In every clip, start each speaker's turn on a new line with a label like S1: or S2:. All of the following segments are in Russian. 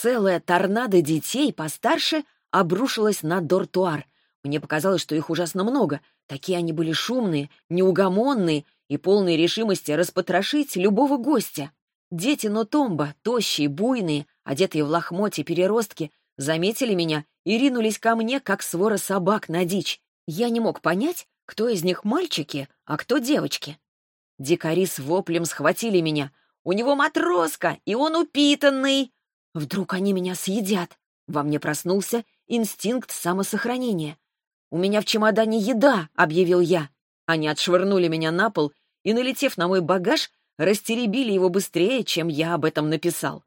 S1: Целая торнадо детей постарше обрушилась на дортуар. Мне показалось, что их ужасно много. Такие они были шумные, неугомонные и полные решимости распотрошить любого гостя. Дети Нотомба, тощие, буйные, одетые в лохмотья переростки, заметили меня и ринулись ко мне, как свора собак на дичь. Я не мог понять, кто из них мальчики, а кто девочки. Дикари с воплем схватили меня. «У него матроска, и он упитанный!» Вдруг они меня съедят. Во мне проснулся инстинкт самосохранения. «У меня в чемодане еда», — объявил я. Они отшвырнули меня на пол и, налетев на мой багаж, растеребили его быстрее, чем я об этом написал.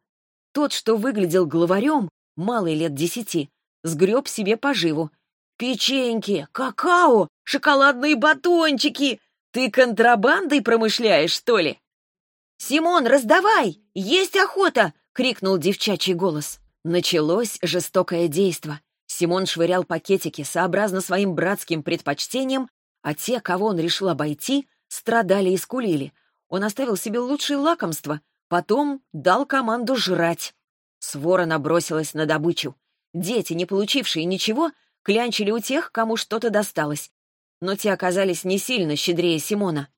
S1: Тот, что выглядел главарем, малый лет десяти, сгреб себе поживу. «Печеньки, какао, шоколадные батончики! Ты контрабандой промышляешь, что ли?» «Симон, раздавай! Есть охота!» — крикнул девчачий голос. Началось жестокое действо. Симон швырял пакетики сообразно своим братским предпочтениям, а те, кого он решил обойти, страдали и скулили. Он оставил себе лучшие лакомства, потом дал команду жрать. Свора набросилась на добычу. Дети, не получившие ничего, клянчили у тех, кому что-то досталось. Но те оказались не сильно щедрее Симона.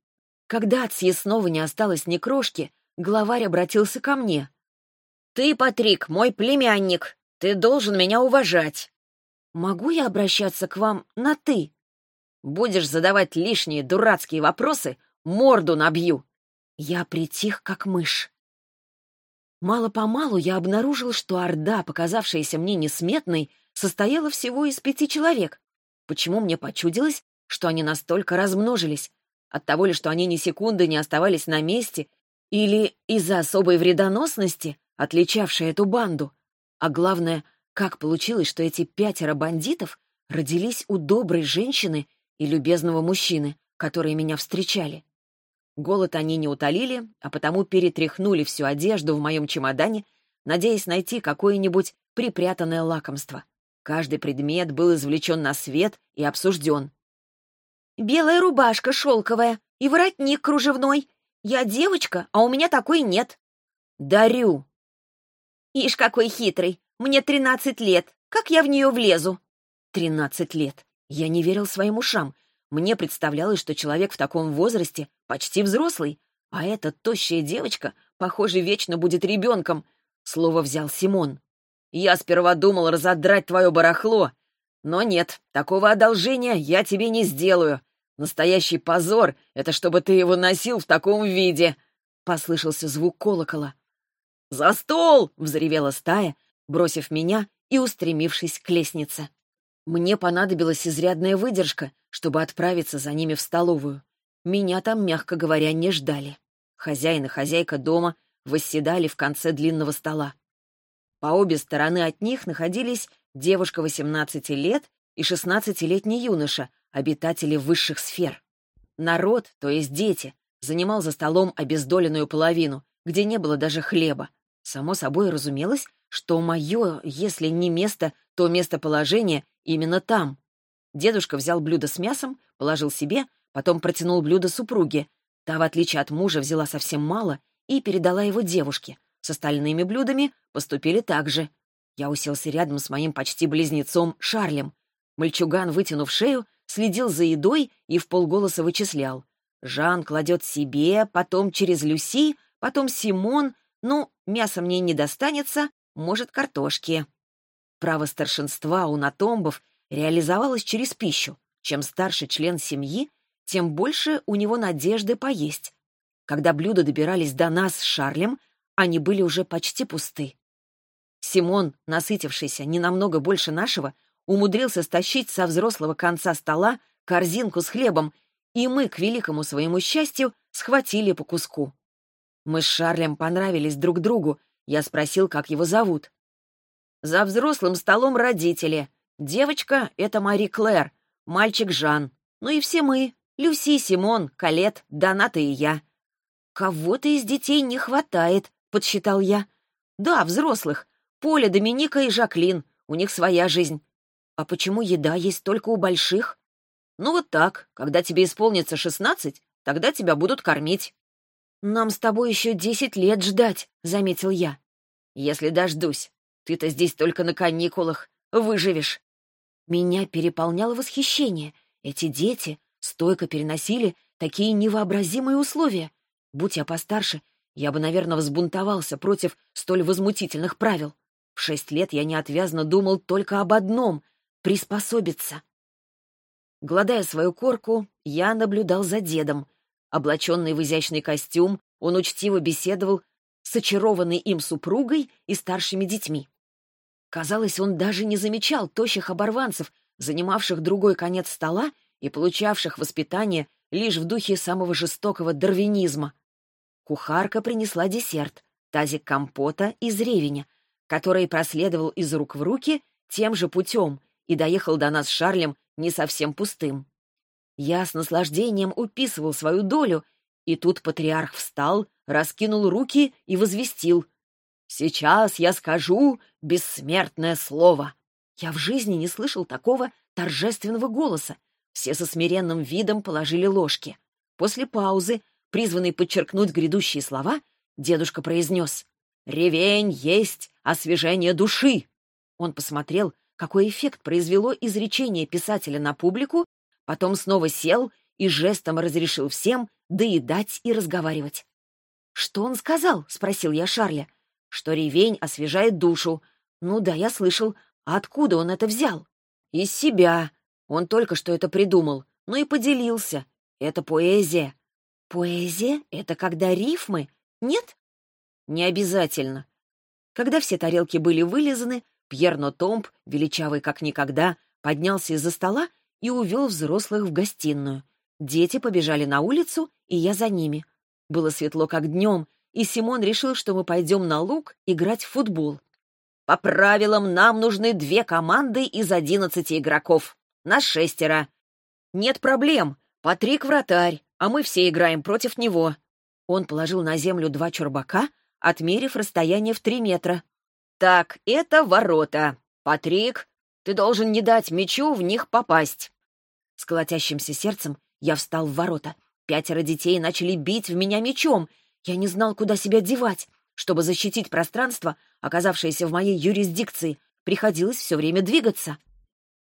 S1: Когда от съестного не осталось ни крошки, главарь обратился ко мне. «Ты, Патрик, мой племянник. Ты должен меня уважать». «Могу я обращаться к вам на «ты»?» «Будешь задавать лишние дурацкие вопросы, морду набью». Я притих, как мышь. Мало-помалу я обнаружил, что орда, показавшаяся мне несметной, состояла всего из пяти человек. Почему мне почудилось, что они настолько размножились? От того ли, что они ни секунды не оставались на месте, или из-за особой вредоносности, отличавшей эту банду? А главное, как получилось, что эти пятеро бандитов родились у доброй женщины и любезного мужчины, которые меня встречали? Голод они не утолили, а потому перетряхнули всю одежду в моем чемодане, надеясь найти какое-нибудь припрятанное лакомство. Каждый предмет был извлечен на свет и обсужден. Белая рубашка шелковая и воротник кружевной. Я девочка, а у меня такой нет. Дарю. Ишь, какой хитрый. Мне тринадцать лет. Как я в нее влезу? Тринадцать лет. Я не верил своим ушам. Мне представлялось, что человек в таком возрасте почти взрослый, а эта тощая девочка, похоже, вечно будет ребенком. Слово взял Симон. Я сперва думал разодрать твое барахло, но нет, такого одолжения я тебе не сделаю. Настоящий позор — это чтобы ты его носил в таком виде!» Послышался звук колокола. «За стол!» — взревела стая, бросив меня и устремившись к лестнице. Мне понадобилась изрядная выдержка, чтобы отправиться за ними в столовую. Меня там, мягко говоря, не ждали. Хозяин и хозяйка дома восседали в конце длинного стола. По обе стороны от них находились девушка 18 лет и 16-летний юноша, обитатели высших сфер. Народ, то есть дети, занимал за столом обездоленную половину, где не было даже хлеба. Само собой разумелось, что мое, если не место, то местоположение именно там. Дедушка взял блюдо с мясом, положил себе, потом протянул блюдо супруге. Та, в отличие от мужа, взяла совсем мало и передала его девушке. С остальными блюдами поступили так же. Я уселся рядом с моим почти близнецом Шарлем. Мальчуган, вытянув шею, следил за едой и в полголоса вычислял. Жан кладет себе, потом через Люси, потом Симон. Ну, мясо мне не достанется, может, картошки. Право старшинства у натомбов реализовалось через пищу. Чем старше член семьи, тем больше у него надежды поесть. Когда блюда добирались до нас с Шарлем, они были уже почти пусты. Симон, насытившийся не намного больше нашего, умудрился стащить со взрослого конца стола корзинку с хлебом, и мы, к великому своему счастью, схватили по куску. Мы с Шарлем понравились друг другу. Я спросил, как его зовут. За взрослым столом родители. Девочка — это Мари Клэр, мальчик Жан. Ну и все мы — Люси, Симон, Калет, Доната и я. «Кого-то из детей не хватает», — подсчитал я. «Да, взрослых. Поля, Доминика и Жаклин. У них своя жизнь. А почему еда есть только у больших? Ну вот так, когда тебе исполнится шестнадцать, тогда тебя будут кормить. Нам с тобой еще десять лет ждать, заметил я. Если дождусь. Ты-то здесь только на каникулах. Выживешь. Меня переполняло восхищение. Эти дети стойко переносили такие невообразимые условия. Будь я постарше, я бы, наверное, взбунтовался против столь возмутительных правил. В шесть лет я неотвязно думал только об одном — приспособиться. Гладая свою корку, я наблюдал за дедом. Облаченный в изящный костюм, он учтиво беседовал с очарованной им супругой и старшими детьми. Казалось, он даже не замечал тощих оборванцев, занимавших другой конец стола и получавших воспитание лишь в духе самого жестокого дарвинизма. Кухарка принесла десерт, тазик компота из ревеня, который проследовал из рук в руки тем же путем и доехал до нас с Шарлем не совсем пустым. Я с наслаждением уписывал свою долю, и тут патриарх встал, раскинул руки и возвестил. «Сейчас я скажу бессмертное слово». Я в жизни не слышал такого торжественного голоса. Все со смиренным видом положили ложки. После паузы, призванной подчеркнуть грядущие слова, дедушка произнес «Ревень есть освежение души». Он посмотрел, какой эффект произвело изречение писателя на публику, потом снова сел и жестом разрешил всем доедать и разговаривать. «Что он сказал?» — спросил я Шарля. «Что ревень освежает душу. Ну да, я слышал. А откуда он это взял?» «Из себя. Он только что это придумал. Ну и поделился. Это поэзия». «Поэзия — это когда рифмы? Нет?» «Не обязательно. Когда все тарелки были вылизаны, Пьер Нотомб, величавый как никогда, поднялся из-за стола и увел взрослых в гостиную. Дети побежали на улицу, и я за ними. Было светло, как днем, и Симон решил, что мы пойдем на луг играть в футбол. По правилам нам нужны две команды из одиннадцати игроков. На шестеро. Нет проблем. Патрик вратарь, а мы все играем против него. Он положил на землю два чурбака, отмерив расстояние в три метра. «Так, это ворота. Патрик, ты должен не дать мячу в них попасть». С колотящимся сердцем я встал в ворота. Пятеро детей начали бить в меня мечом. Я не знал, куда себя девать. Чтобы защитить пространство, оказавшееся в моей юрисдикции, приходилось все время двигаться.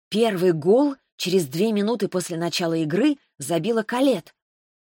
S1: Первый гол через две минуты после начала игры забила Калет.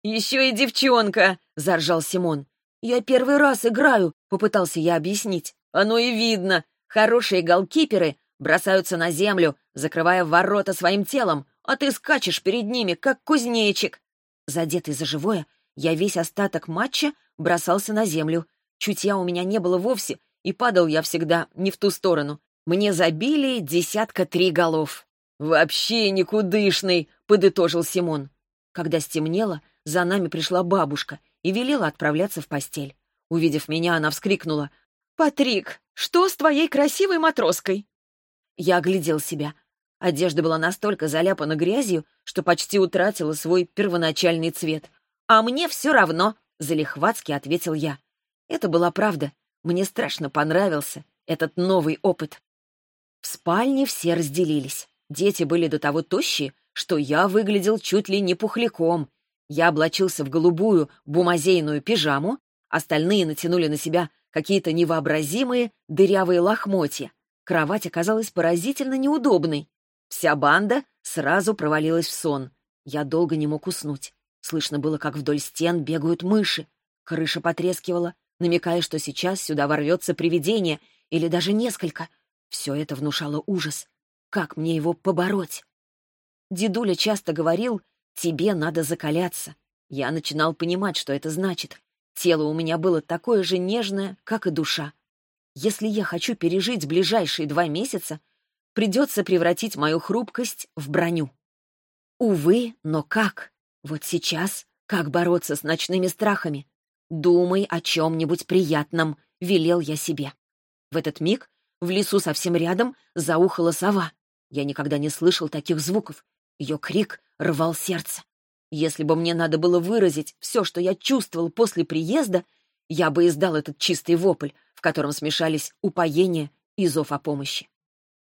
S1: «Еще и девчонка!» — заржал Симон. «Я первый раз играю», — попытался я объяснить. «Оно и видно. Хорошие голкиперы бросаются на землю, закрывая ворота своим телом, а ты скачешь перед ними, как кузнечик». Задетый за живое, я весь остаток матча бросался на землю. Чутья у меня не было вовсе, и падал я всегда не в ту сторону. Мне забили десятка три голов. «Вообще никудышный», — подытожил Симон. Когда стемнело, за нами пришла бабушка и велела отправляться в постель. Увидев меня, она вскрикнула. «Патрик, что с твоей красивой матроской?» Я оглядел себя. Одежда была настолько заляпана грязью, что почти утратила свой первоначальный цвет. «А мне все равно», — залихватски ответил я. Это была правда. Мне страшно понравился этот новый опыт. В спальне все разделились. Дети были до того тощие, что я выглядел чуть ли не пухляком, я облачился в голубую бумазейную пижаму, остальные натянули на себя какие-то невообразимые дырявые лохмотья. Кровать оказалась поразительно неудобной. Вся банда сразу провалилась в сон. Я долго не мог уснуть. Слышно было, как вдоль стен бегают мыши. Крыша потрескивала, намекая, что сейчас сюда ворвется привидение или даже несколько. Все это внушало ужас. Как мне его побороть? Дедуля часто говорил, Тебе надо закаляться. Я начинал понимать, что это значит. Тело у меня было такое же нежное, как и душа. Если я хочу пережить ближайшие два месяца, придется превратить мою хрупкость в броню. Увы, но как? Вот сейчас как бороться с ночными страхами? Думай о чем-нибудь приятном, велел я себе. В этот миг в лесу совсем рядом заухала сова. Я никогда не слышал таких звуков. Ее крик рвал сердце. Если бы мне надо было выразить все, что я чувствовал после приезда, я бы издал этот чистый вопль, в котором смешались упоение и зов о помощи.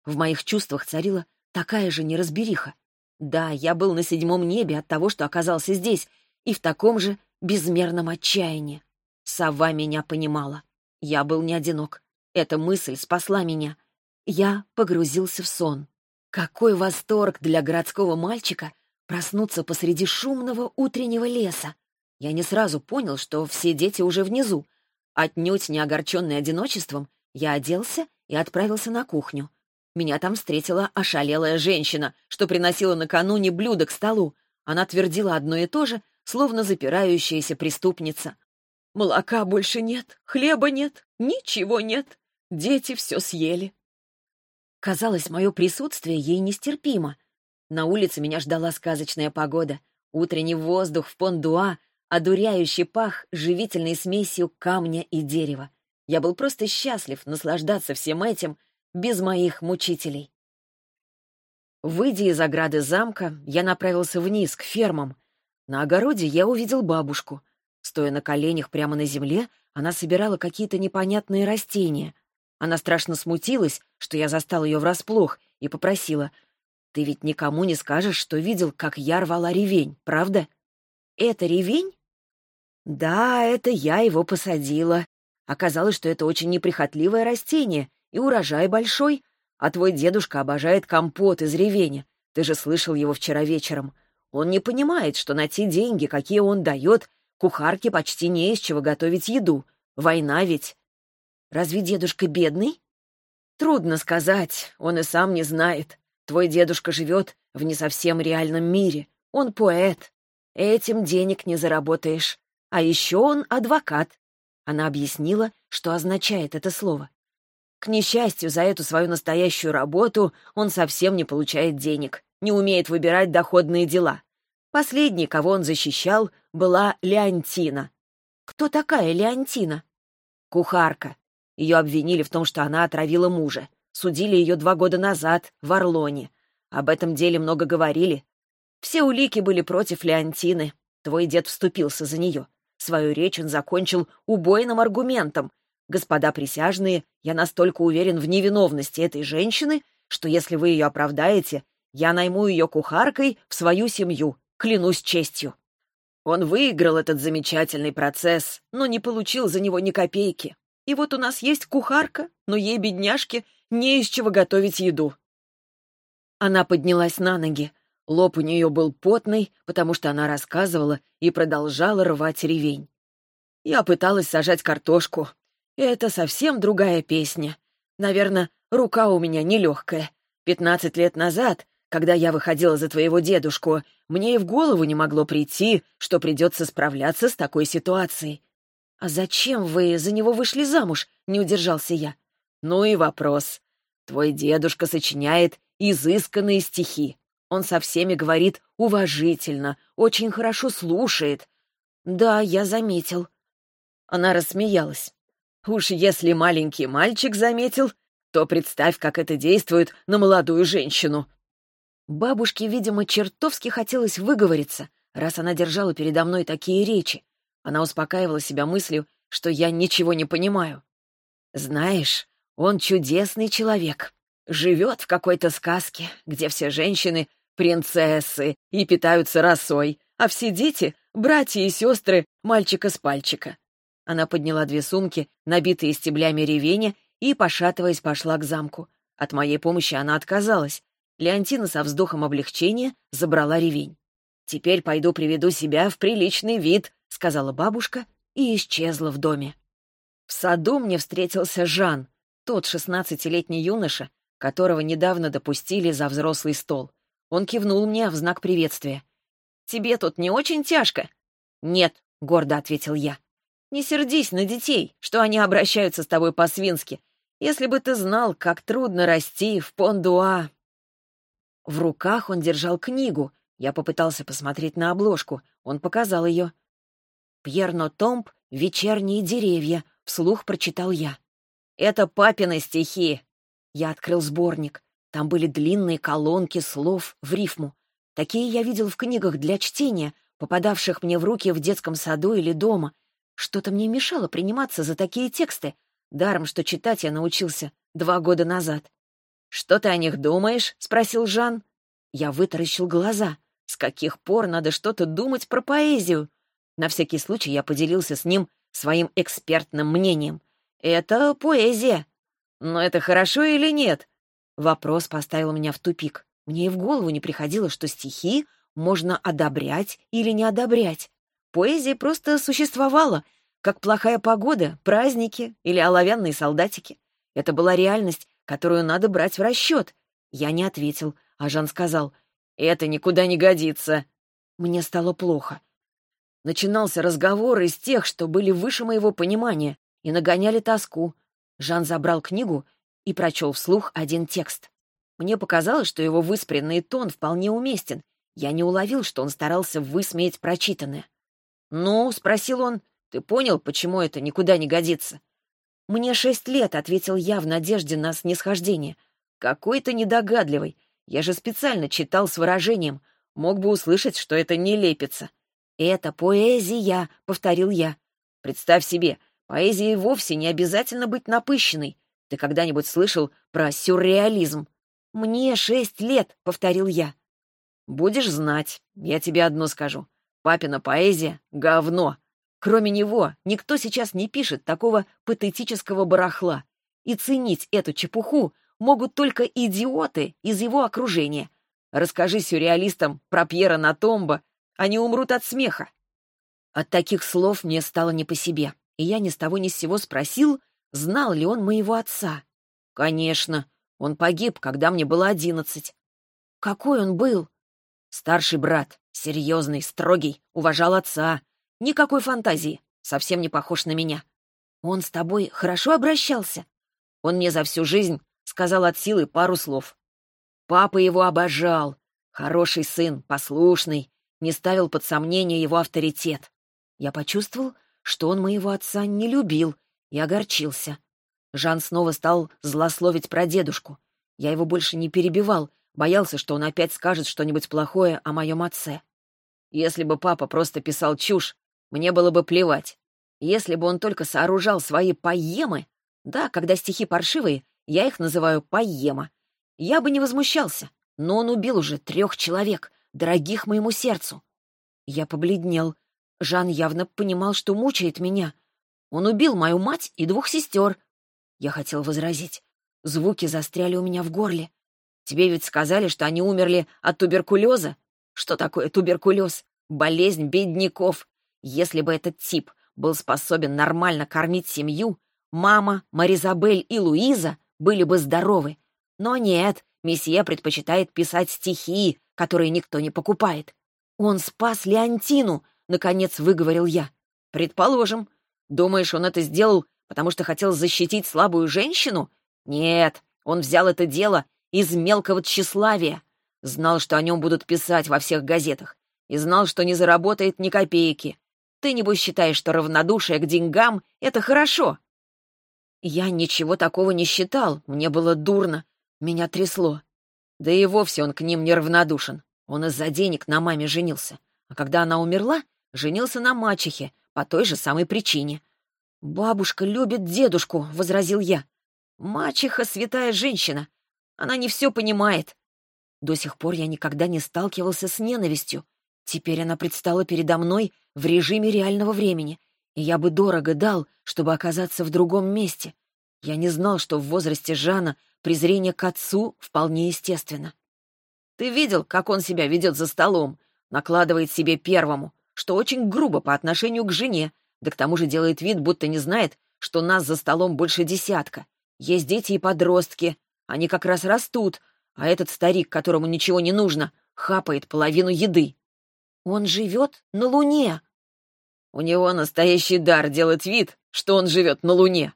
S1: В моих чувствах царила такая же неразбериха. Да, я был на седьмом небе от того, что оказался здесь, и в таком же безмерном отчаянии. Сова меня понимала. Я был не одинок. Эта мысль спасла меня. Я погрузился в сон. Какой восторг для городского мальчика проснуться посреди шумного утреннего леса. Я не сразу понял, что все дети уже внизу. Отнюдь не огорченный одиночеством, я оделся и отправился на кухню. Меня там встретила ошалелая женщина, что приносила накануне блюдо к столу. Она твердила одно и то же, словно запирающаяся преступница. «Молока больше нет, хлеба нет, ничего нет. Дети все съели». Казалось, мое присутствие ей нестерпимо. На улице меня ждала сказочная погода. Утренний воздух в Пондуа, одуряющий пах живительной смесью камня и дерева. Я был просто счастлив наслаждаться всем этим без моих мучителей. Выйдя из ограды замка, я направился вниз, к фермам. На огороде я увидел бабушку. Стоя на коленях прямо на земле, она собирала какие-то непонятные растения. Она страшно смутилась, что я застал ее врасплох, и попросила, «Ты ведь никому не скажешь, что видел, как я рвала ревень, правда?» «Это ревень?» «Да, это я его посадила. Оказалось, что это очень неприхотливое растение, и урожай большой. А твой дедушка обожает компот из ревеня. Ты же слышал его вчера вечером. Он не понимает, что на те деньги, какие он дает, кухарке почти не из чего готовить еду. Война ведь. Разве дедушка бедный? Трудно сказать, он и сам не знает. Твой дедушка живет в не совсем реальном мире. Он поэт. Этим денег не заработаешь. А еще он адвокат. Она объяснила, что означает это слово. К несчастью, за эту свою настоящую работу он совсем не получает денег, не умеет выбирать доходные дела. Последней, кого он защищал, была Леонтина. Кто такая Леонтина? Кухарка. Ее обвинили в том, что она отравила мужа. Судили ее два года назад в Орлоне. Об этом деле много говорили. Все улики были против Леонтины. Твой дед вступился за нее. Свою речь он закончил убойным аргументом. «Господа присяжные, я настолько уверен в невиновности этой женщины, что если вы ее оправдаете, я найму ее кухаркой в свою семью, клянусь честью». Он выиграл этот замечательный процесс, но не получил за него ни копейки. И вот у нас есть кухарка, но ей, бедняжке, не из чего готовить еду. Она поднялась на ноги. Лоб у нее был потный, потому что она рассказывала и продолжала рвать ревень. Я пыталась сажать картошку. Это совсем другая песня. Наверное, рука у меня нелегкая. Пятнадцать лет назад, когда я выходила за твоего дедушку, мне и в голову не могло прийти, что придется справляться с такой ситуацией. «А зачем вы за него вышли замуж?» — не удержался я. «Ну и вопрос. Твой дедушка сочиняет изысканные стихи. Он со всеми говорит уважительно, очень хорошо слушает. Да, я заметил. Она рассмеялась. Уж если маленький мальчик заметил, то представь, как это действует на молодую женщину. Бабушке, видимо, чертовски хотелось выговориться, раз она держала передо мной такие речи. Она успокаивала себя мыслью, что я ничего не понимаю. Знаешь, он чудесный человек. Живет в какой-то сказке, где все женщины принцессы и питаются росой, а все дети — братья и сестры мальчика с пальчика. Она подняла две сумки, набитые стеблями ревеня, и, пошатываясь, пошла к замку. От моей помощи она отказалась. Леонтина со вздохом облегчения забрала ревень. «Теперь пойду приведу себя в приличный вид», — сказала бабушка и исчезла в доме. В саду мне встретился Жан, тот шестнадцатилетний юноша, которого недавно допустили за взрослый стол. Он кивнул мне в знак приветствия. «Тебе тут не очень тяжко?» «Нет», — гордо ответил я. «Не сердись на детей, что они обращаются с тобой по-свински. Если бы ты знал, как трудно расти в Пондуа». В руках он держал книгу. Я попытался посмотреть на обложку. Он показал ее. «Пьерно Томп. Вечерние деревья», — вслух прочитал я. «Это папины стихи». Я открыл сборник. Там были длинные колонки слов в рифму. Такие я видел в книгах для чтения, попадавших мне в руки в детском саду или дома. Что-то мне мешало приниматься за такие тексты, даром, что читать я научился два года назад. «Что ты о них думаешь?» — спросил Жан. Я вытаращил глаза. С каких пор надо что-то думать про поэзию? На всякий случай я поделился с ним своим экспертным мнением. «Это поэзия. Но это хорошо или нет? Вопрос поставил меня в тупик. Мне и в голову не приходило, что стихи можно одобрять или не одобрять. Поэзия просто существовала, как плохая погода, праздники или оловянные солдатики. Это была реальность, которую надо брать в расчет. Я не ответил, а Жан сказал, «Это никуда не годится». Мне стало плохо. Начинался разговор из тех, что были выше моего понимания и нагоняли тоску. Жан забрал книгу и прочел вслух один текст. Мне показалось, что его выспренный тон вполне уместен. Я не уловил, что он старался высмеять прочитанное. «Ну?» — спросил он. «Ты понял, почему это никуда не годится?» «Мне шесть лет», — ответил я в надежде на снисхождение. «Какой ты недогадливый. Я же специально читал с выражением. Мог бы услышать, что это не лепится». «Это поэзия», — повторил я. «Представь себе, поэзии вовсе не обязательно быть напыщенной. Ты когда-нибудь слышал про сюрреализм?» «Мне шесть лет», — повторил я. «Будешь знать, я тебе одно скажу. Папина поэзия — говно. Кроме него, никто сейчас не пишет такого патетического барахла. И ценить эту чепуху могут только идиоты из его окружения. Расскажи сюрреалистам про Пьера Натомба, они умрут от смеха. От таких слов мне стало не по себе, и я ни с того ни с сего спросил, знал ли он моего отца. Конечно, он погиб, когда мне было одиннадцать. Какой он был? Старший брат, серьезный, строгий, уважал отца, Никакой фантазии. Совсем не похож на меня. Он с тобой хорошо обращался? Он мне за всю жизнь сказал от силы пару слов. Папа его обожал. Хороший сын, послушный, не ставил под сомнение его авторитет. Я почувствовал, что он моего отца не любил и огорчился. Жан снова стал злословить про дедушку. Я его больше не перебивал, боялся, что он опять скажет что-нибудь плохое о моем отце. Если бы папа просто писал чушь, мне было бы плевать. Если бы он только сооружал свои поемы, да, когда стихи паршивые, я их называю поема, я бы не возмущался, но он убил уже трех человек, дорогих моему сердцу. Я побледнел. Жан явно понимал, что мучает меня. Он убил мою мать и двух сестер. Я хотел возразить. Звуки застряли у меня в горле. Тебе ведь сказали, что они умерли от туберкулеза? Что такое туберкулез? Болезнь бедняков. Если бы этот тип был способен нормально кормить семью, мама, Маризабель и Луиза были бы здоровы. Но нет, месье предпочитает писать стихи, которые никто не покупает. Он спас Леонтину, наконец выговорил я. Предположим. Думаешь, он это сделал, потому что хотел защитить слабую женщину? Нет, он взял это дело из мелкого тщеславия. Знал, что о нем будут писать во всех газетах. И знал, что не заработает ни копейки. Ты, небось, считаешь, что равнодушие к деньгам — это хорошо?» Я ничего такого не считал, мне было дурно, меня трясло. Да и вовсе он к ним не равнодушен. Он из-за денег на маме женился. А когда она умерла, женился на мачехе по той же самой причине. «Бабушка любит дедушку», — возразил я. «Мачеха — святая женщина. Она не все понимает». До сих пор я никогда не сталкивался с ненавистью. Теперь она предстала передо мной в режиме реального времени, и я бы дорого дал, чтобы оказаться в другом месте. Я не знал, что в возрасте Жана презрение к отцу вполне естественно. Ты видел, как он себя ведет за столом, накладывает себе первому, что очень грубо по отношению к жене, да к тому же делает вид, будто не знает, что нас за столом больше десятка. Есть дети и подростки, они как раз растут, а этот старик, которому ничего не нужно, хапает половину еды. Он живет на Луне. У него настоящий дар делать вид, что он живет на Луне.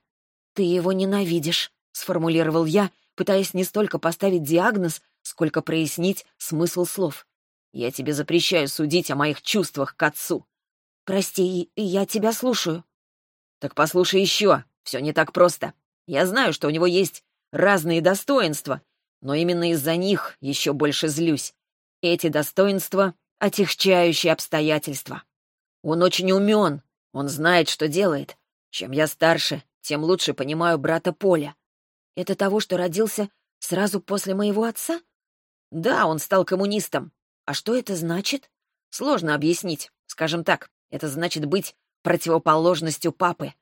S1: Ты его ненавидишь, сформулировал я, пытаясь не столько поставить диагноз, сколько прояснить смысл слов. Я тебе запрещаю судить о моих чувствах к отцу. Прости, я тебя слушаю. Так послушай еще, все не так просто. Я знаю, что у него есть разные достоинства, но именно из-за них еще больше злюсь. Эти достоинства отягчающие обстоятельства. Он очень умен, он знает, что делает. Чем я старше, тем лучше понимаю брата Поля. Это того, что родился сразу после моего отца? Да, он стал коммунистом. А что это значит? Сложно объяснить. Скажем так, это значит быть противоположностью папы.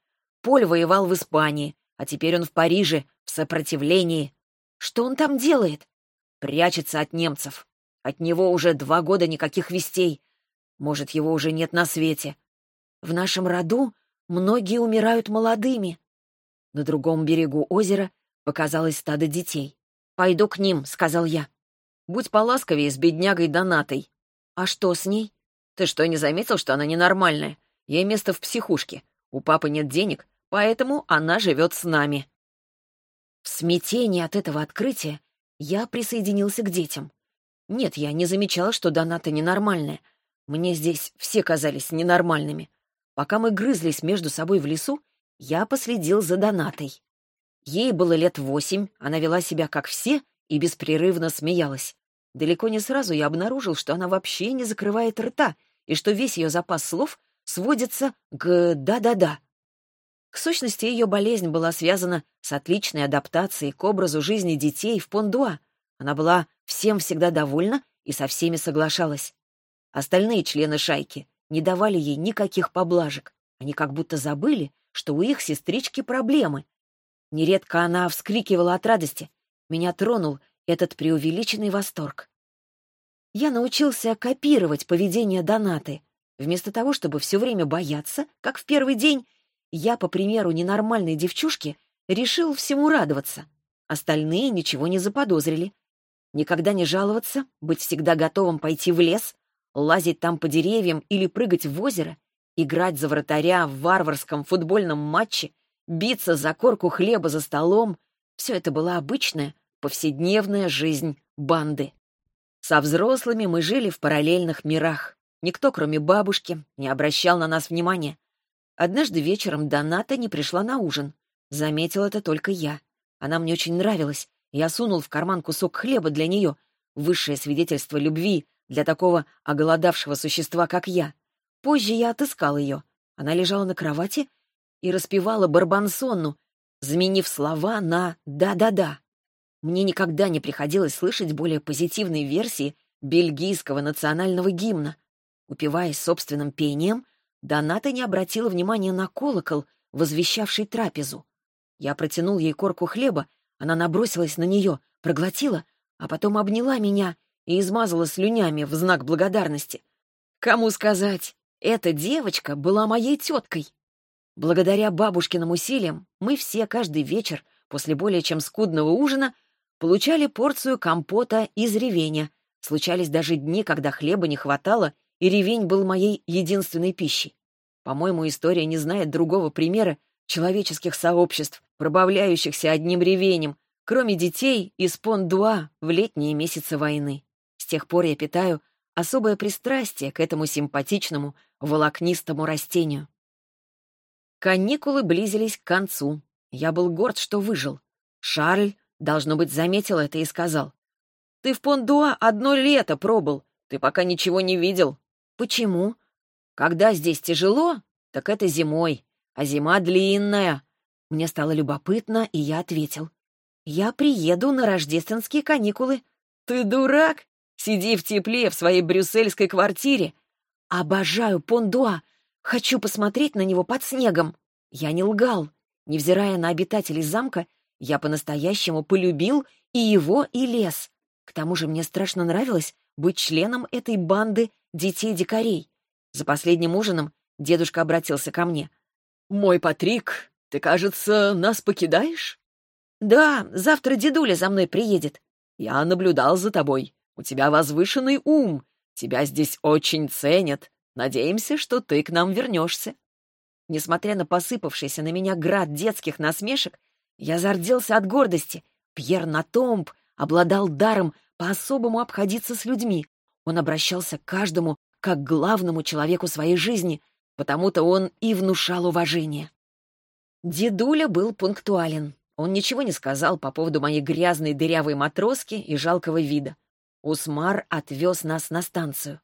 S1: Поль воевал в Испании, а теперь он в Париже, в сопротивлении. Что он там делает? Прячется от немцев. От него уже два года никаких вестей. Может, его уже нет на свете. В нашем роду многие умирают молодыми. На другом берегу озера показалось стадо детей. «Пойду к ним», — сказал я. «Будь поласковее с беднягой Донатой». «А что с ней?» «Ты что, не заметил, что она ненормальная? Ей место в психушке. У папы нет денег, поэтому она живет с нами». В смятении от этого открытия я присоединился к детям. Нет, я не замечала, что Доната ненормальная. Мне здесь все казались ненормальными. Пока мы грызлись между собой в лесу, я последил за Донатой. Ей было лет восемь, она вела себя как все и беспрерывно смеялась. Далеко не сразу я обнаружил, что она вообще не закрывает рта, и что весь ее запас слов сводится к «да-да-да». К сущности, ее болезнь была связана с отличной адаптацией к образу жизни детей в Пондуа. Она была всем всегда довольна и со всеми соглашалась. Остальные члены шайки не давали ей никаких поблажек. Они как будто забыли, что у их сестрички проблемы. Нередко она вскрикивала от радости. Меня тронул этот преувеличенный восторг. Я научился копировать поведение Донаты. Вместо того, чтобы все время бояться, как в первый день, я, по примеру ненормальной девчушки, решил всему радоваться. Остальные ничего не заподозрили. Никогда не жаловаться, быть всегда готовым пойти в лес, лазить там по деревьям или прыгать в озеро, играть за вратаря в варварском футбольном матче, биться за корку хлеба за столом — все это была обычная, повседневная жизнь банды. Со взрослыми мы жили в параллельных мирах. Никто, кроме бабушки, не обращал на нас внимания. Однажды вечером Доната не пришла на ужин. Заметил это только я. Она мне очень нравилась. Я сунул в карман кусок хлеба для нее. Высшее свидетельство любви для такого оголодавшего существа, как я. Позже я отыскал ее. Она лежала на кровати и распевала барбансонну, заменив слова на «да-да-да». Мне никогда не приходилось слышать более позитивной версии бельгийского национального гимна. Упиваясь собственным пением, Доната не обратила внимания на колокол, возвещавший трапезу. Я протянул ей корку хлеба, она набросилась на нее, проглотила, а потом обняла меня и измазала слюнями в знак благодарности. Кому сказать, эта девочка была моей теткой. Благодаря бабушкиным усилиям мы все каждый вечер после более чем скудного ужина получали порцию компота из ревеня. Случались даже дни, когда хлеба не хватало, и ревень был моей единственной пищей. По-моему, история не знает другого примера человеческих сообществ, пробавляющихся одним ревенем, кроме детей из Пон-Дуа в летние месяцы войны тех пор я питаю особое пристрастие к этому симпатичному волокнистому растению. Каникулы близились к концу. Я был горд, что выжил. Шарль, должно быть, заметил это и сказал. «Ты в Пондуа одно лето пробыл. Ты пока ничего не видел». «Почему?» «Когда здесь тяжело, так это зимой, а зима длинная». Мне стало любопытно, и я ответил. «Я приеду на рождественские каникулы». «Ты дурак? Сиди в тепле в своей брюссельской квартире. Обожаю Пондуа. Хочу посмотреть на него под снегом. Я не лгал. Невзирая на обитателей замка, я по-настоящему полюбил и его, и лес. К тому же мне страшно нравилось быть членом этой банды детей-дикарей. За последним ужином дедушка обратился ко мне. «Мой Патрик, ты, кажется, нас покидаешь?» «Да, завтра дедуля за мной приедет». «Я наблюдал за тобой. У тебя возвышенный ум. Тебя здесь очень ценят. Надеемся, что ты к нам вернешься». Несмотря на посыпавшийся на меня град детских насмешек, я зарделся от гордости. Пьер Натомб обладал даром по-особому обходиться с людьми. Он обращался к каждому как к главному человеку своей жизни, потому-то он и внушал уважение. Дедуля был пунктуален. Он ничего не сказал по поводу моей грязной дырявой матроски и жалкого вида. Усмар отвез нас на станцию.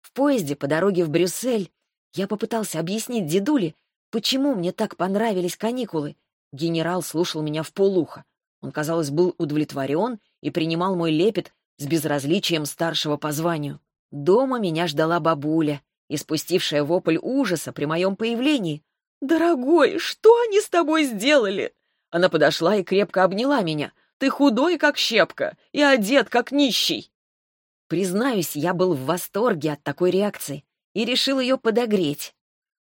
S1: В поезде по дороге в Брюссель я попытался объяснить дедуле, почему мне так понравились каникулы. Генерал слушал меня в полухо. Он, казалось, был удовлетворен и принимал мой лепет с безразличием старшего по званию. Дома меня ждала бабуля, испустившая вопль ужаса при моем появлении. «Дорогой, что они с тобой сделали? Она подошла и крепко обняла меня. «Ты худой, как щепка, и одет, как нищий!» Признаюсь, я был в восторге от такой реакции и решил ее подогреть.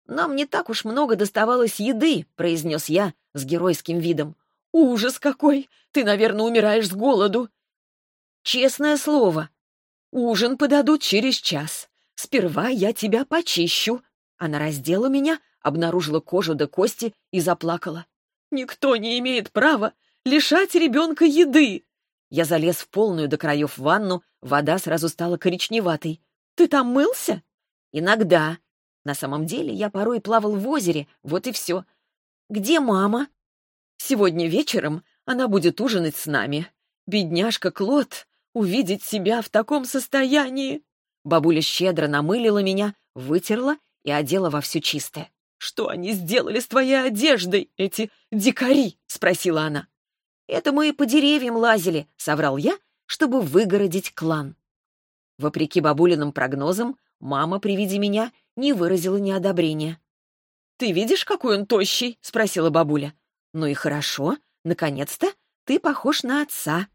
S1: «Нам не так уж много доставалось еды», — произнес я с геройским видом. «Ужас какой! Ты, наверное, умираешь с голоду!» «Честное слово, ужин подадут через час. Сперва я тебя почищу». Она раздела меня, обнаружила кожу до кости и заплакала. «Никто не имеет права лишать ребенка еды!» Я залез в полную до краев ванну, вода сразу стала коричневатой. «Ты там мылся?» «Иногда. На самом деле я порой плавал в озере, вот и все. Где мама?» «Сегодня вечером она будет ужинать с нами. Бедняжка Клод увидеть себя в таком состоянии!» Бабуля щедро намылила меня, вытерла и одела во все чистое. «Что они сделали с твоей одеждой, эти дикари?» — спросила она. «Это мы по деревьям лазили», — соврал я, чтобы выгородить клан. Вопреки бабулиным прогнозам, мама при виде меня не выразила неодобрения. «Ты видишь, какой он тощий?» — спросила бабуля. «Ну и хорошо. Наконец-то ты похож на отца».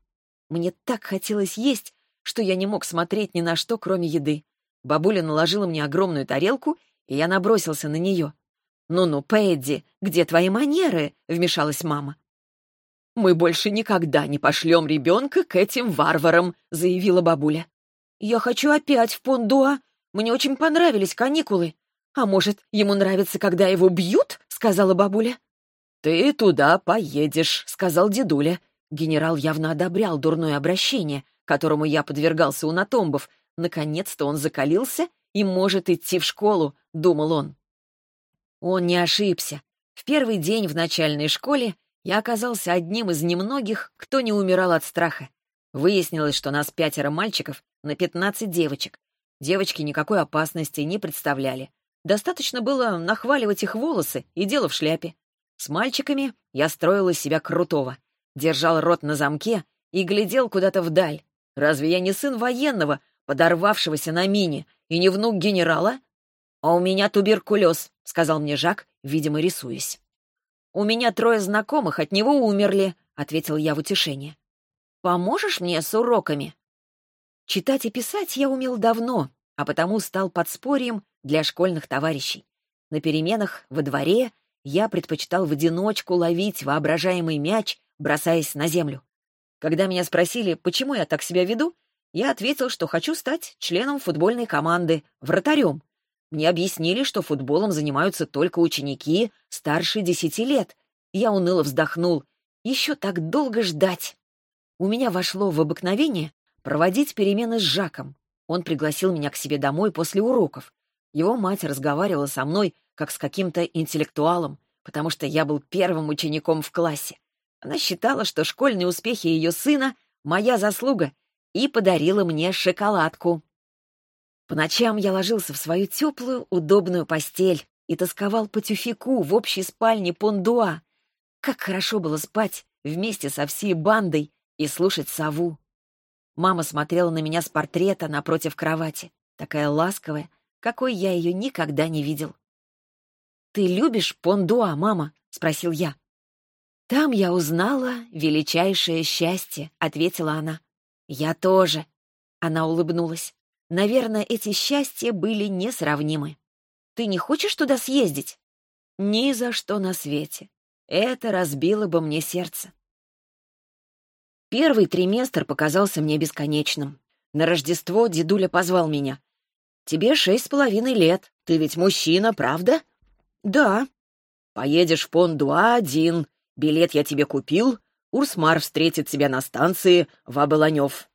S1: Мне так хотелось есть, что я не мог смотреть ни на что, кроме еды. Бабуля наложила мне огромную тарелку, и я набросился на нее. «Ну-ну, Пэдди, где твои манеры?» — вмешалась мама. «Мы больше никогда не пошлем ребенка к этим варварам», — заявила бабуля. «Я хочу опять в Пондуа. Мне очень понравились каникулы. А может, ему нравится, когда его бьют?» — сказала бабуля. «Ты туда поедешь», — сказал дедуля. Генерал явно одобрял дурное обращение, которому я подвергался у Натомбов. Наконец-то он закалился и может идти в школу, — думал он. Он не ошибся. В первый день в начальной школе я оказался одним из немногих, кто не умирал от страха. Выяснилось, что нас пятеро мальчиков на пятнадцать девочек. Девочки никакой опасности не представляли. Достаточно было нахваливать их волосы и дело в шляпе. С мальчиками я строил из себя крутого. Держал рот на замке и глядел куда-то вдаль. Разве я не сын военного, подорвавшегося на мине, и не внук генерала? «А у меня туберкулез», — сказал мне Жак, видимо, рисуясь. «У меня трое знакомых от него умерли», — ответил я в утешение. «Поможешь мне с уроками?» Читать и писать я умел давно, а потому стал подспорьем для школьных товарищей. На переменах во дворе я предпочитал в одиночку ловить воображаемый мяч, бросаясь на землю. Когда меня спросили, почему я так себя веду, я ответил, что хочу стать членом футбольной команды, вратарем, мне объяснили, что футболом занимаются только ученики старше десяти лет. Я уныло вздохнул. Еще так долго ждать. У меня вошло в обыкновение проводить перемены с Жаком. Он пригласил меня к себе домой после уроков. Его мать разговаривала со мной, как с каким-то интеллектуалом, потому что я был первым учеником в классе. Она считала, что школьные успехи ее сына — моя заслуга, и подарила мне шоколадку. По ночам я ложился в свою теплую, удобную постель и тосковал по тюфику в общей спальне Пондуа. Как хорошо было спать вместе со всей бандой и слушать сову. Мама смотрела на меня с портрета напротив кровати, такая ласковая, какой я ее никогда не видел. «Ты любишь Пондуа, мама?» — спросил я. «Там я узнала величайшее счастье», — ответила она. «Я тоже», — она улыбнулась. Наверное, эти счастья были несравнимы. Ты не хочешь туда съездить? Ни за что на свете. Это разбило бы мне сердце. Первый триместр показался мне бесконечным. На Рождество дедуля позвал меня. «Тебе шесть с половиной лет. Ты ведь мужчина, правда?» «Да». «Поедешь в Пондуа один. Билет я тебе купил. Урсмар встретит тебя на станции в Абеланев.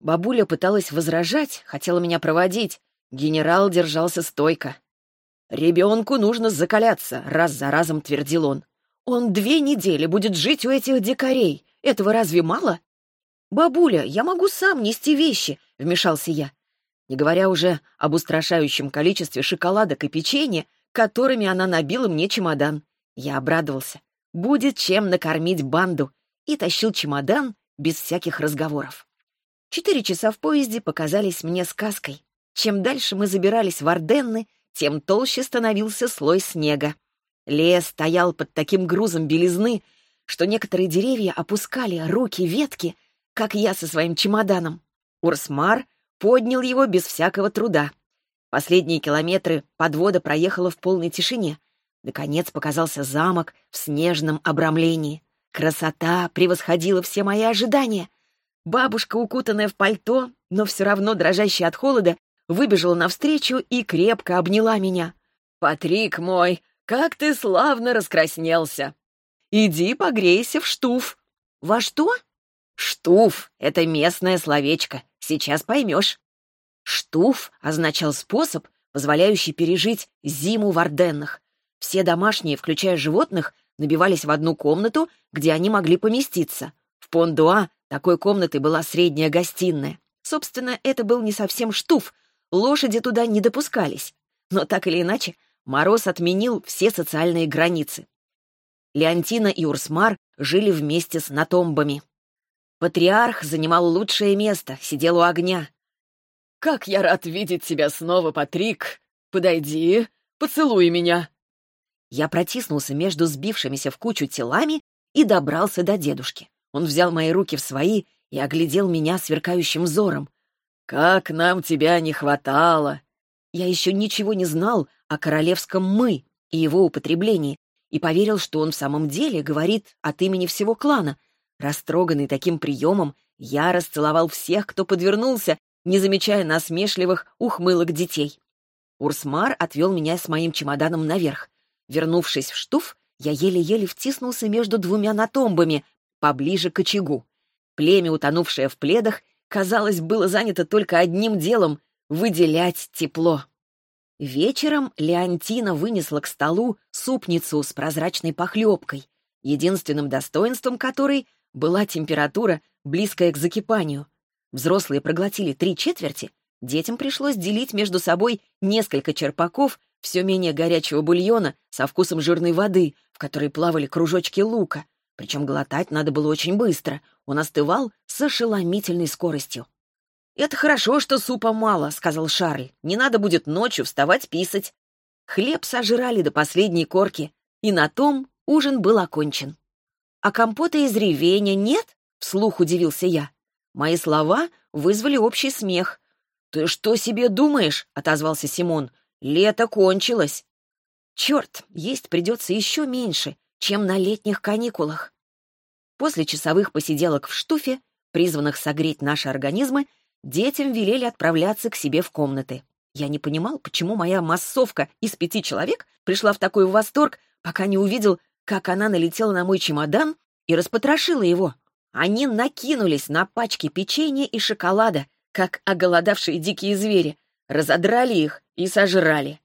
S1: Бабуля пыталась возражать, хотела меня проводить. Генерал держался стойко. «Ребенку нужно закаляться», — раз за разом твердил он. «Он две недели будет жить у этих дикарей. Этого разве мало?» «Бабуля, я могу сам нести вещи», — вмешался я. Не говоря уже об устрашающем количестве шоколадок и печенья, которыми она набила мне чемодан. Я обрадовался. Будет чем накормить банду. И тащил чемодан без всяких разговоров. Четыре часа в поезде показались мне сказкой. Чем дальше мы забирались в Орденны, тем толще становился слой снега. Лес стоял под таким грузом белизны, что некоторые деревья опускали руки, ветки, как я со своим чемоданом. Урсмар поднял его без всякого труда. Последние километры подвода проехала в полной тишине. Наконец показался замок в снежном обрамлении. Красота превосходила все мои ожидания. Бабушка, укутанная в пальто, но все равно дрожащая от холода, выбежала навстречу и крепко обняла меня. «Патрик мой, как ты славно раскраснелся! Иди погрейся в штуф!» «Во что?» «Штуф — это местное словечко, сейчас поймешь». Штуф означал способ, позволяющий пережить зиму в Орденнах. Все домашние, включая животных, набивались в одну комнату, где они могли поместиться. В Пондуа такой комнатой была средняя гостиная. Собственно, это был не совсем штуф, лошади туда не допускались. Но так или иначе, Мороз отменил все социальные границы. Леонтина и Урсмар жили вместе с Натомбами. Патриарх занимал лучшее место, сидел у огня. «Как я рад видеть тебя снова, Патрик! Подойди, поцелуй меня!» Я протиснулся между сбившимися в кучу телами и добрался до дедушки. Он взял мои руки в свои и оглядел меня сверкающим взором. «Как нам тебя не хватало!» Я еще ничего не знал о королевском «мы» и его употреблении, и поверил, что он в самом деле говорит от имени всего клана. Растроганный таким приемом, я расцеловал всех, кто подвернулся, не замечая насмешливых ухмылок детей. Урсмар отвел меня с моим чемоданом наверх. Вернувшись в штуф, я еле-еле втиснулся между двумя натомбами, поближе к очагу. Племя, утонувшее в пледах, казалось, было занято только одним делом — выделять тепло. Вечером Леонтина вынесла к столу супницу с прозрачной похлебкой, единственным достоинством которой была температура, близкая к закипанию. Взрослые проглотили три четверти, детям пришлось делить между собой несколько черпаков все менее горячего бульона со вкусом жирной воды, в которой плавали кружочки лука. Причем глотать надо было очень быстро. Он остывал с ошеломительной скоростью. «Это хорошо, что супа мало», — сказал Шарль. «Не надо будет ночью вставать писать». Хлеб сожрали до последней корки, и на том ужин был окончен. «А компота из ревеня нет?» — вслух удивился я. Мои слова вызвали общий смех. «Ты что себе думаешь?» — отозвался Симон. Лето кончилось. Черт, есть придется еще меньше, чем на летних каникулах. После часовых посиделок в штуфе, призванных согреть наши организмы, детям велели отправляться к себе в комнаты. Я не понимал, почему моя массовка из пяти человек пришла в такой восторг, пока не увидел, как она налетела на мой чемодан и распотрошила его. Они накинулись на пачки печенья и шоколада, как оголодавшие дикие звери, разодрали их и сожрали.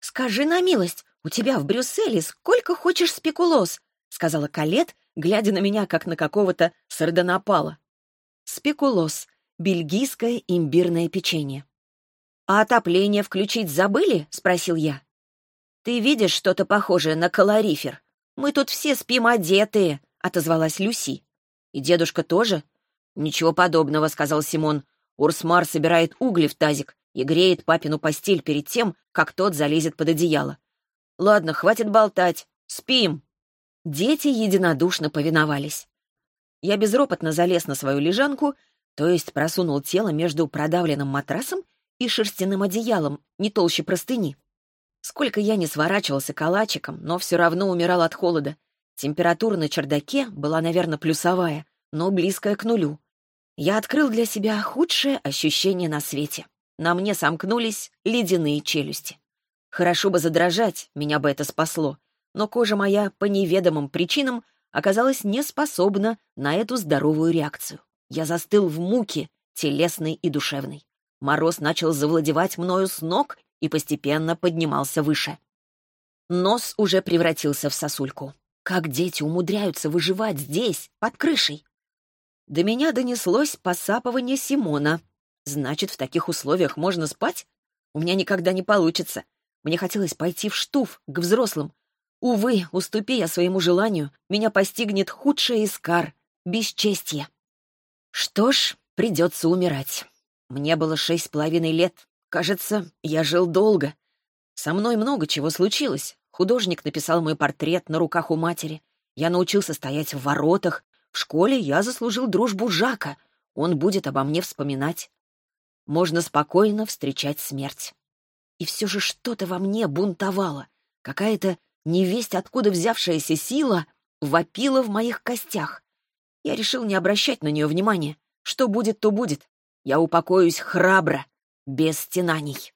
S1: «Скажи на милость, у тебя в Брюсселе сколько хочешь спекулоз?» — сказала Калет, глядя на меня, как на какого-то сардонапала. Спекулоз — бельгийское имбирное печенье. «А отопление включить забыли?» — спросил я. «Ты видишь что-то похожее на калорифер? Мы тут все спим одетые», — отозвалась Люси. «И дедушка тоже?» «Ничего подобного», — сказал Симон. «Урсмар собирает угли в тазик и греет папину постель перед тем, как тот залезет под одеяло. «Ладно, хватит болтать. Спим!» Дети единодушно повиновались. Я безропотно залез на свою лежанку, то есть просунул тело между продавленным матрасом и шерстяным одеялом, не толще простыни. Сколько я не сворачивался калачиком, но все равно умирал от холода. Температура на чердаке была, наверное, плюсовая, но близкая к нулю. Я открыл для себя худшее ощущение на свете. На мне сомкнулись ледяные челюсти. Хорошо бы задрожать, меня бы это спасло, но кожа моя по неведомым причинам оказалась неспособна на эту здоровую реакцию. Я застыл в муке, телесной и душевной. Мороз начал завладевать мною с ног и постепенно поднимался выше. Нос уже превратился в сосульку. Как дети умудряются выживать здесь, под крышей? До меня донеслось посапывание Симона, Значит, в таких условиях можно спать? У меня никогда не получится. Мне хотелось пойти в штуф, к взрослым. Увы, уступи я своему желанию, меня постигнет худшее из кар — бесчестье. Что ж, придется умирать. Мне было шесть с половиной лет. Кажется, я жил долго. Со мной много чего случилось. Художник написал мой портрет на руках у матери. Я научился стоять в воротах. В школе я заслужил дружбу Жака. Он будет обо мне вспоминать. Можно спокойно встречать смерть. И все же что-то во мне бунтовало. Какая-то невесть, откуда взявшаяся сила, вопила в моих костях. Я решил не обращать на нее внимания. Что будет, то будет. Я упокоюсь храбро, без стенаний.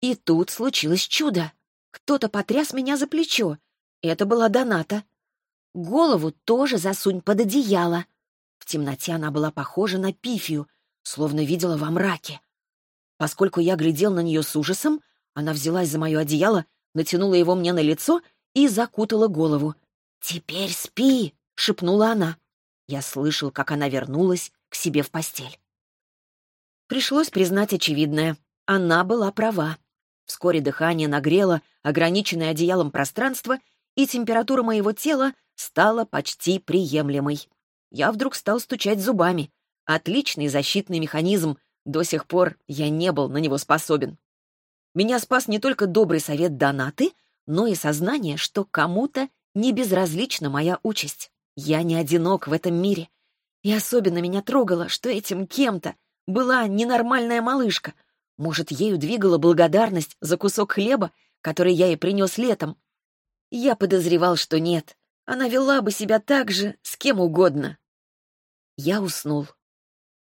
S1: И тут случилось чудо. Кто-то потряс меня за плечо. Это была Доната. Голову тоже засунь под одеяло. В темноте она была похожа на пифию, словно видела во мраке. Поскольку я глядел на нее с ужасом, она взялась за мое одеяло, натянула его мне на лицо и закутала голову. «Теперь спи!» — шепнула она. Я слышал, как она вернулась к себе в постель. Пришлось признать очевидное. Она была права. Вскоре дыхание нагрело ограниченное одеялом пространство, и температура моего тела стала почти приемлемой. Я вдруг стал стучать зубами. Отличный защитный механизм. До сих пор я не был на него способен. Меня спас не только добрый совет Донаты, но и сознание, что кому-то не безразлична моя участь. Я не одинок в этом мире. И особенно меня трогало, что этим кем-то была ненормальная малышка — может, ею двигала благодарность за кусок хлеба, который я ей принес летом? Я подозревал, что нет. Она вела бы себя так же с кем угодно. Я уснул.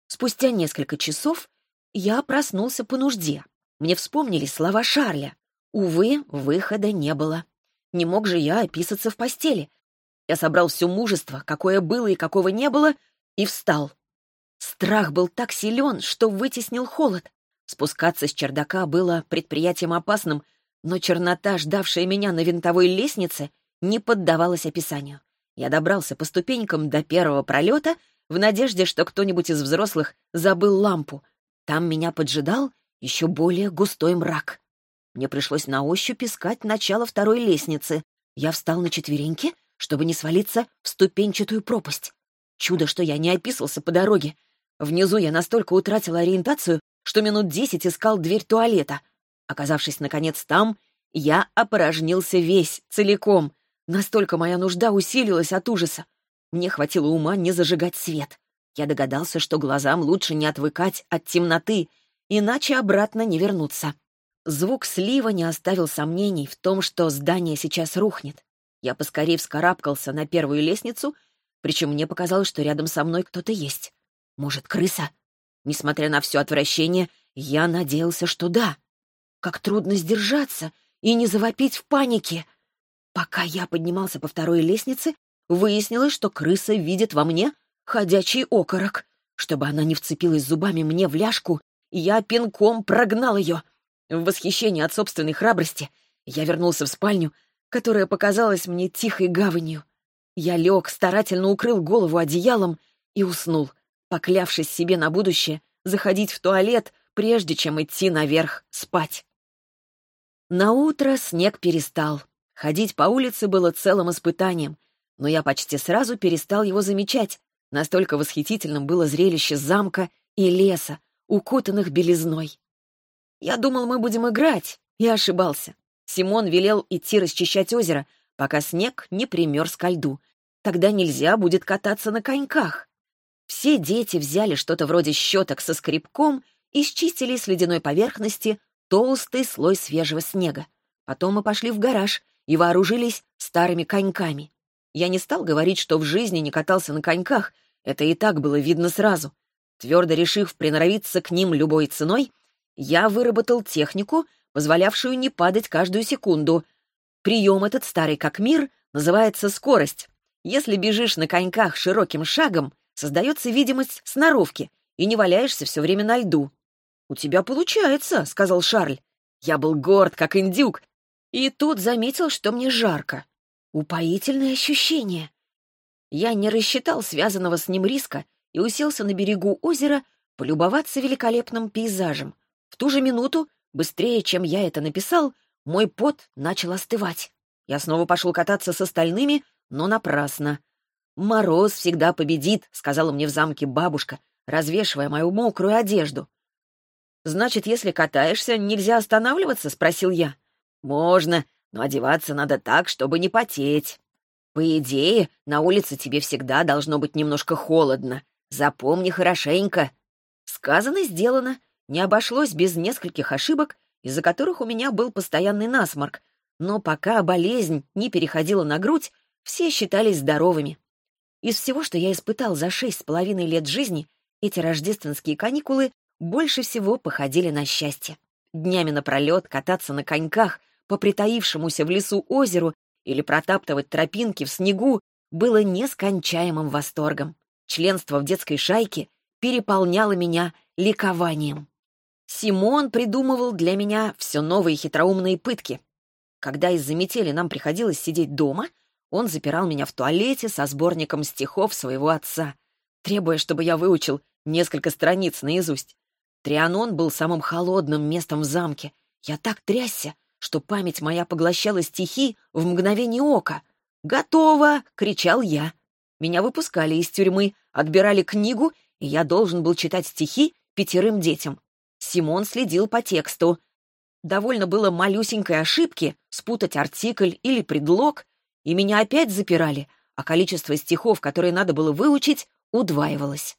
S1: Спустя несколько часов я проснулся по нужде. Мне вспомнили слова Шарля. Увы, выхода не было. Не мог же я описаться в постели. Я собрал все мужество, какое было и какого не было, и встал. Страх был так силен, что вытеснил холод. Спускаться с чердака было предприятием опасным, но чернота, ждавшая меня на винтовой лестнице, не поддавалась описанию. Я добрался по ступенькам до первого пролета в надежде, что кто-нибудь из взрослых забыл лампу. Там меня поджидал еще более густой мрак. Мне пришлось на ощупь искать начало второй лестницы. Я встал на четвереньки, чтобы не свалиться в ступенчатую пропасть. Чудо, что я не описался по дороге. Внизу я настолько утратил ориентацию, что минут десять искал дверь туалета. Оказавшись, наконец, там, я опорожнился весь, целиком. Настолько моя нужда усилилась от ужаса. Мне хватило ума не зажигать свет. Я догадался, что глазам лучше не отвыкать от темноты, иначе обратно не вернуться. Звук слива не оставил сомнений в том, что здание сейчас рухнет. Я поскорее вскарабкался на первую лестницу, причем мне показалось, что рядом со мной кто-то есть. Может, крыса? Несмотря на все отвращение, я надеялся, что да. Как трудно сдержаться и не завопить в панике. Пока я поднимался по второй лестнице, выяснилось, что крыса видит во мне ходячий окорок. Чтобы она не вцепилась зубами мне в ляжку, я пинком прогнал ее. В восхищении от собственной храбрости я вернулся в спальню, которая показалась мне тихой гаванью. Я лег, старательно укрыл голову одеялом и уснул поклявшись себе на будущее заходить в туалет, прежде чем идти наверх спать. На утро снег перестал. Ходить по улице было целым испытанием, но я почти сразу перестал его замечать. Настолько восхитительным было зрелище замка и леса, укутанных белизной. Я думал, мы будем играть, и ошибался. Симон велел идти расчищать озеро, пока снег не примерз ко льду. Тогда нельзя будет кататься на коньках. Все дети взяли что-то вроде щеток со скребком и счистили с ледяной поверхности толстый слой свежего снега. Потом мы пошли в гараж и вооружились старыми коньками. Я не стал говорить, что в жизни не катался на коньках, это и так было видно сразу. Твердо решив приноровиться к ним любой ценой, я выработал технику, позволявшую не падать каждую секунду. Прием этот старый как мир называется скорость. Если бежишь на коньках широким шагом, создается видимость сноровки, и не валяешься все время на льду. «У тебя получается», — сказал Шарль. Я был горд, как индюк, и тут заметил, что мне жарко. Упоительное ощущение. Я не рассчитал связанного с ним риска и уселся на берегу озера полюбоваться великолепным пейзажем. В ту же минуту, быстрее, чем я это написал, мой пот начал остывать. Я снова пошел кататься с остальными, но напрасно. «Мороз всегда победит», — сказала мне в замке бабушка, развешивая мою мокрую одежду. «Значит, если катаешься, нельзя останавливаться?» — спросил я. «Можно, но одеваться надо так, чтобы не потеть. По идее, на улице тебе всегда должно быть немножко холодно. Запомни хорошенько. Сказано, сделано. Не обошлось без нескольких ошибок, из-за которых у меня был постоянный насморк. Но пока болезнь не переходила на грудь, все считались здоровыми. Из всего, что я испытал за шесть с половиной лет жизни, эти рождественские каникулы больше всего походили на счастье. Днями напролет кататься на коньках по притаившемуся в лесу озеру или протаптывать тропинки в снегу было нескончаемым восторгом. Членство в детской шайке переполняло меня ликованием. Симон придумывал для меня все новые хитроумные пытки. Когда из-за метели нам приходилось сидеть дома, он запирал меня в туалете со сборником стихов своего отца, требуя, чтобы я выучил несколько страниц наизусть. Трианон был самым холодным местом в замке. Я так трясся, что память моя поглощала стихи в мгновение ока. «Готово!» — кричал я. Меня выпускали из тюрьмы, отбирали книгу, и я должен был читать стихи пятерым детям. Симон следил по тексту. Довольно было малюсенькой ошибки спутать артикль или предлог, и меня опять запирали, а количество стихов, которые надо было выучить, удваивалось.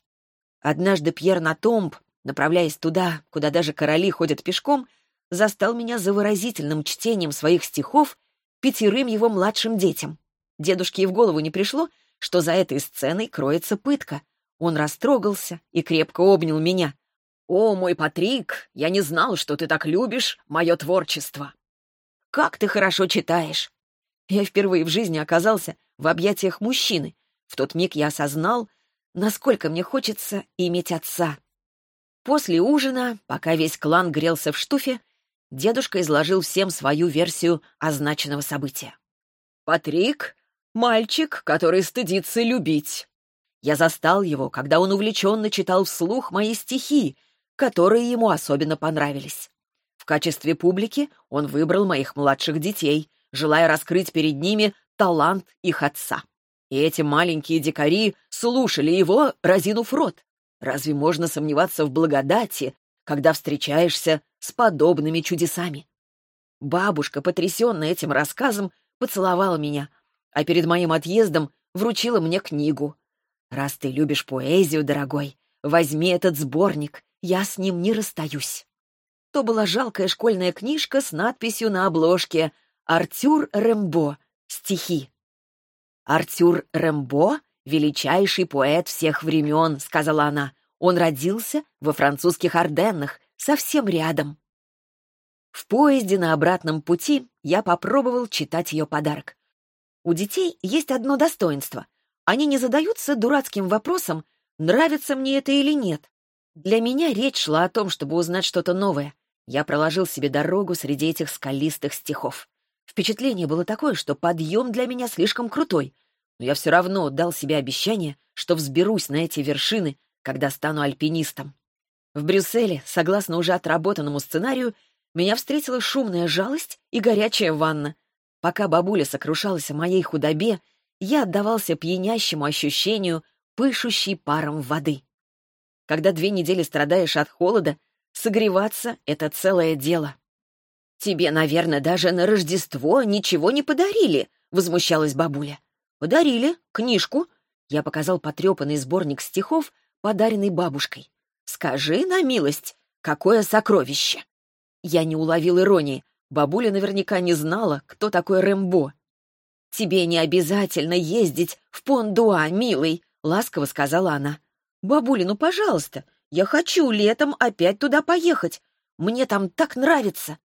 S1: Однажды Пьер Натомб, направляясь туда, куда даже короли ходят пешком, застал меня за выразительным чтением своих стихов пятерым его младшим детям. Дедушке и в голову не пришло, что за этой сценой кроется пытка. Он растрогался и крепко обнял меня. «О, мой Патрик, я не знал, что ты так любишь мое творчество!» «Как ты хорошо читаешь!» Я впервые в жизни оказался в объятиях мужчины. В тот миг я осознал, насколько мне хочется иметь отца. После ужина, пока весь клан грелся в штуфе, дедушка изложил всем свою версию означенного события. «Патрик — мальчик, который стыдится любить. Я застал его, когда он увлеченно читал вслух мои стихи, которые ему особенно понравились. В качестве публики он выбрал моих младших детей, желая раскрыть перед ними талант их отца. И эти маленькие дикари слушали его, разинув рот. Разве можно сомневаться в благодати, когда встречаешься с подобными чудесами? Бабушка, потрясенная этим рассказом, поцеловала меня, а перед моим отъездом вручила мне книгу. «Раз ты любишь поэзию, дорогой, возьми этот сборник, я с ним не расстаюсь». То была жалкая школьная книжка с надписью на обложке «Артюр Рембо. Стихи». «Артюр Рембо — величайший поэт всех времен», — сказала она. «Он родился во французских Орденнах, совсем рядом». В поезде на обратном пути я попробовал читать ее подарок. У детей есть одно достоинство. Они не задаются дурацким вопросом, нравится мне это или нет. Для меня речь шла о том, чтобы узнать что-то новое. Я проложил себе дорогу среди этих скалистых стихов. Впечатление было такое, что подъем для меня слишком крутой, но я все равно дал себе обещание, что взберусь на эти вершины, когда стану альпинистом. В Брюсселе, согласно уже отработанному сценарию, меня встретила шумная жалость и горячая ванна. Пока бабуля сокрушалась о моей худобе, я отдавался пьянящему ощущению пышущей паром воды. Когда две недели страдаешь от холода, согреваться — это целое дело. «Тебе, наверное, даже на Рождество ничего не подарили», — возмущалась бабуля. «Подарили. Книжку». Я показал потрепанный сборник стихов, подаренный бабушкой. «Скажи на милость, какое сокровище!» Я не уловил иронии. Бабуля наверняка не знала, кто такой Рэмбо. «Тебе не обязательно ездить в Пондуа, милый», — ласково сказала она. «Бабуля, ну, пожалуйста, я хочу летом опять туда поехать. Мне там так нравится».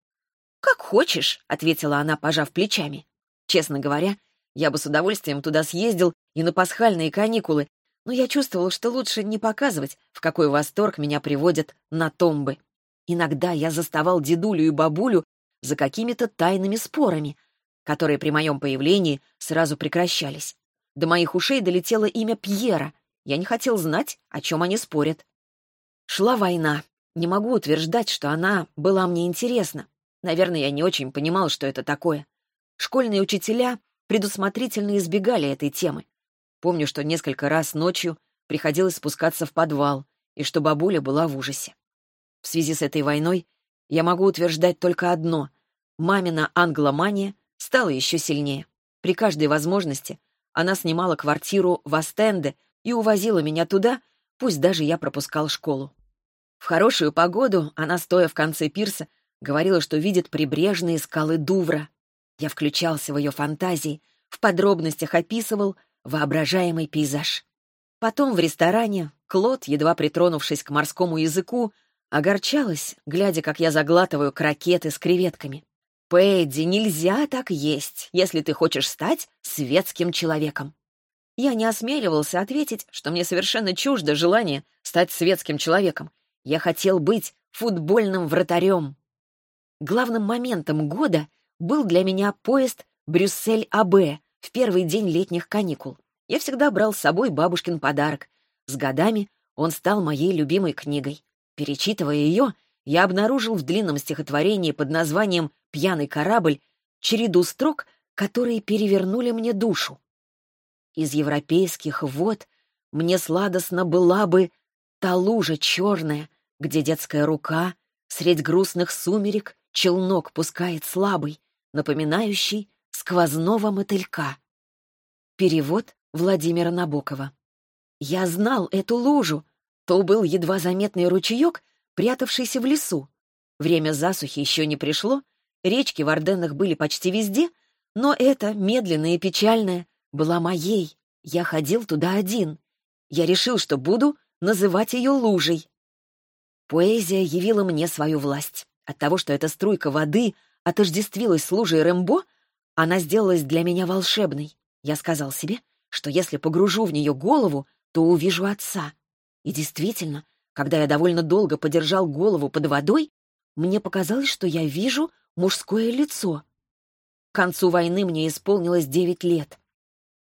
S1: «Как хочешь», — ответила она, пожав плечами. Честно говоря, я бы с удовольствием туда съездил и на пасхальные каникулы, но я чувствовал, что лучше не показывать, в какой восторг меня приводят на томбы. Иногда я заставал дедулю и бабулю за какими-то тайными спорами, которые при моем появлении сразу прекращались. До моих ушей долетело имя Пьера. Я не хотел знать, о чем они спорят. Шла война. Не могу утверждать, что она была мне интересна. Наверное, я не очень понимал, что это такое. Школьные учителя предусмотрительно избегали этой темы. Помню, что несколько раз ночью приходилось спускаться в подвал, и что бабуля была в ужасе. В связи с этой войной я могу утверждать только одно — мамина англомания стала еще сильнее. При каждой возможности она снимала квартиру в Астенде и увозила меня туда, пусть даже я пропускал школу. В хорошую погоду она, стоя в конце пирса, говорила, что видит прибрежные скалы Дувра. Я включался в ее фантазии, в подробностях описывал воображаемый пейзаж. Потом в ресторане Клод, едва притронувшись к морскому языку, огорчалась, глядя, как я заглатываю крокеты с креветками. «Пэдди, нельзя так есть, если ты хочешь стать светским человеком». Я не осмеливался ответить, что мне совершенно чуждо желание стать светским человеком. Я хотел быть футбольным вратарем. Главным моментом года был для меня поезд Брюссель-АБ в первый день летних каникул. Я всегда брал с собой бабушкин подарок. С годами он стал моей любимой книгой. Перечитывая ее, я обнаружил в длинном стихотворении под названием «Пьяный корабль» череду строк, которые перевернули мне душу. Из европейских вод мне сладостно была бы та лужа черная, где детская рука средь грустных сумерек челнок пускает слабый, напоминающий сквозного мотылька. Перевод Владимира Набокова. Я знал эту лужу. То был едва заметный ручеек, прятавшийся в лесу. Время засухи еще не пришло, речки в Орденнах были почти везде, но эта, медленная и печальная, была моей. Я ходил туда один. Я решил, что буду называть ее лужей. Поэзия явила мне свою власть. От того, что эта струйка воды отождествилась с лужей Рэмбо, она сделалась для меня волшебной. Я сказал себе, что если погружу в нее голову, то увижу отца. И действительно, когда я довольно долго подержал голову под водой, мне показалось, что я вижу мужское лицо. К концу войны мне исполнилось девять лет.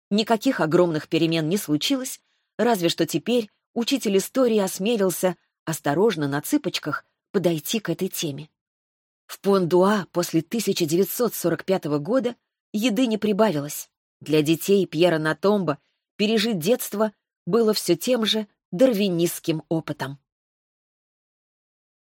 S1: Никаких огромных перемен не случилось, разве что теперь учитель истории осмелился осторожно на цыпочках подойти к этой теме. В Пондуа после 1945 года еды не прибавилось. Для детей Пьера Натомба пережить детство было все тем же дарвинистским опытом.